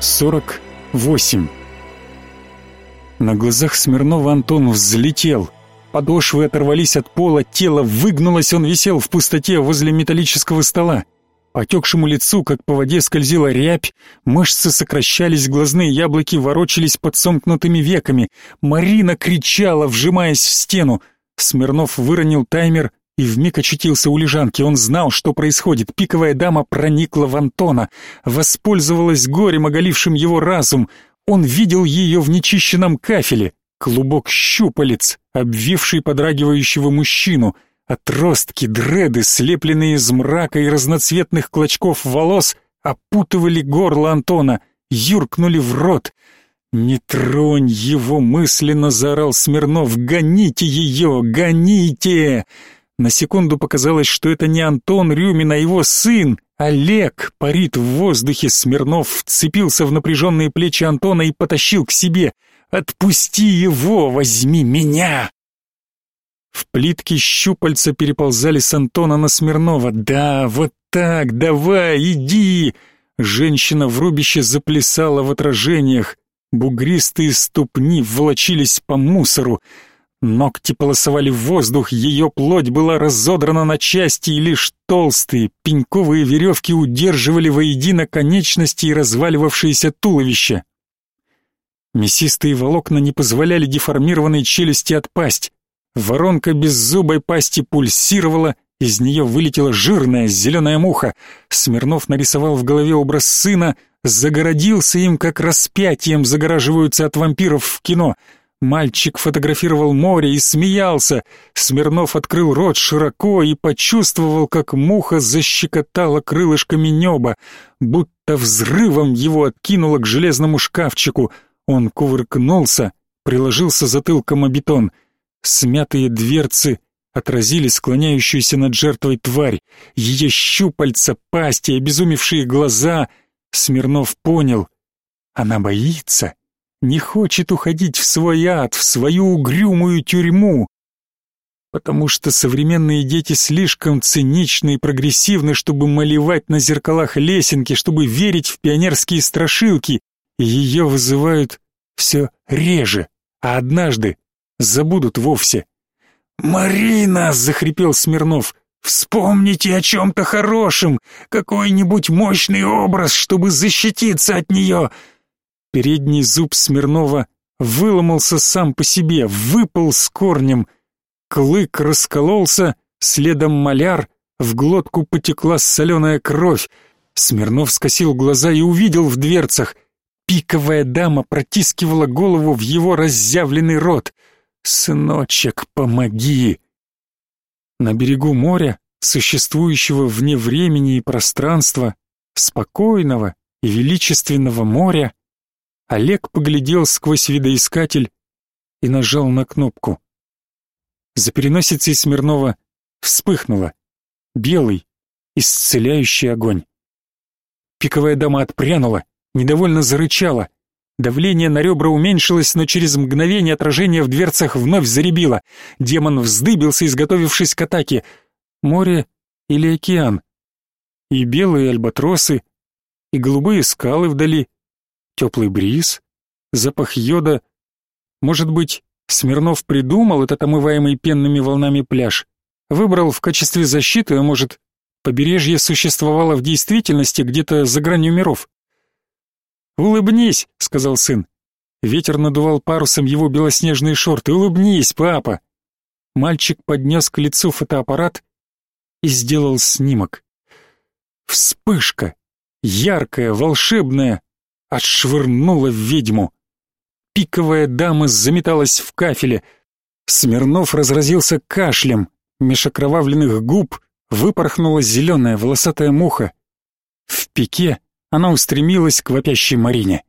48. На глазах Смирнова Антон взлетел. Подошвы оторвались от пола, тело выгнулось, он висел в пустоте возле металлического стола. По лицу, как по воде, скользила рябь, мышцы сокращались, глазные яблоки ворочались под сомкнутыми веками. Марина кричала, вжимаясь в стену. Смирнов выронил таймер и вмиг очутился у лежанки. Он знал, что происходит. Пиковая дама проникла в Антона, воспользовалась горем, оголившим его разум. Он видел ее в нечищенном кафеле, клубок щупалец, обвивший подрагивающего мужчину, отростки, дреды, слепленные из мрака и разноцветных клочков волос, опутывали горло Антона, юркнули в рот. «Не тронь его!» — мысленно заорал Смирнов. «Гоните ее! Гоните!» На секунду показалось, что это не Антон Рюмин, а его сын, Олег, парит в воздухе. Смирнов вцепился в напряженные плечи Антона и потащил к себе. «Отпусти его, возьми меня!» В плитке щупальца переползали с Антона на Смирнова. «Да, вот так, давай, иди!» Женщина в рубище заплясала в отражениях. Бугристые ступни волочились по мусору. Ногти полосовали в воздух, ее плоть была разодрана на части, и лишь толстые пеньковые веревки удерживали воедино конечности и разваливавшееся туловище. Мясистые волокна не позволяли деформированной челюсти отпасть. Воронка беззубой пасти пульсировала, из нее вылетела жирная зеленая муха. Смирнов нарисовал в голове образ сына, загородился им, как распятием загораживаются от вампиров в кино — Мальчик фотографировал море и смеялся. Смирнов открыл рот широко и почувствовал, как муха защекотала крылышками неба, будто взрывом его откинуло к железному шкафчику. Он кувыркнулся, приложился затылком о бетон. Смятые дверцы отразили склоняющуюся над жертвой тварь. Ее щупальца, пасти, обезумевшие глаза. Смирнов понял. Она боится не хочет уходить в свой ад, в свою угрюмую тюрьму, потому что современные дети слишком циничны и прогрессивны, чтобы малевать на зеркалах лесенки, чтобы верить в пионерские страшилки, и ее вызывают все реже, а однажды забудут вовсе. «Марина!» — захрипел Смирнов. «Вспомните о чем-то хорошем, какой-нибудь мощный образ, чтобы защититься от нее!» Передний зуб Смирнова выломался сам по себе, выпал с корнем. Клык раскололся, следом маляр, в глотку потекла соленая кровь. Смирнов скосил глаза и увидел в дверцах. Пиковая дама протискивала голову в его разъявленный рот. «Сыночек, помоги!» На берегу моря, существующего вне времени и пространства, спокойного и величественного моря, Олег поглядел сквозь видоискатель и нажал на кнопку. За переносицей Смирнова вспыхнуло. Белый, исцеляющий огонь. Пиковая дама отпрянула, недовольно зарычала. Давление на ребра уменьшилось, но через мгновение отражение в дверцах вновь заребило. Демон вздыбился, изготовившись к атаке. Море или океан? И белые альбатросы, и голубые скалы вдали, теплый бриз, запах йода. Может быть, Смирнов придумал этот омываемый пенными волнами пляж, выбрал в качестве защиты, а может, побережье существовало в действительности где-то за гранью миров. «Улыбнись», — сказал сын. Ветер надувал парусом его белоснежные шорты. «Улыбнись, папа!» Мальчик поднес к лицу фотоаппарат и сделал снимок. Вспышка! Яркая, волшебная, отшвырнула ведьму. Пиковая дама заметалась в кафеле. Смирнов разразился кашлем. Меж окровавленных губ выпорхнула зеленая волосатая муха. В пике она устремилась к вопящей Марине.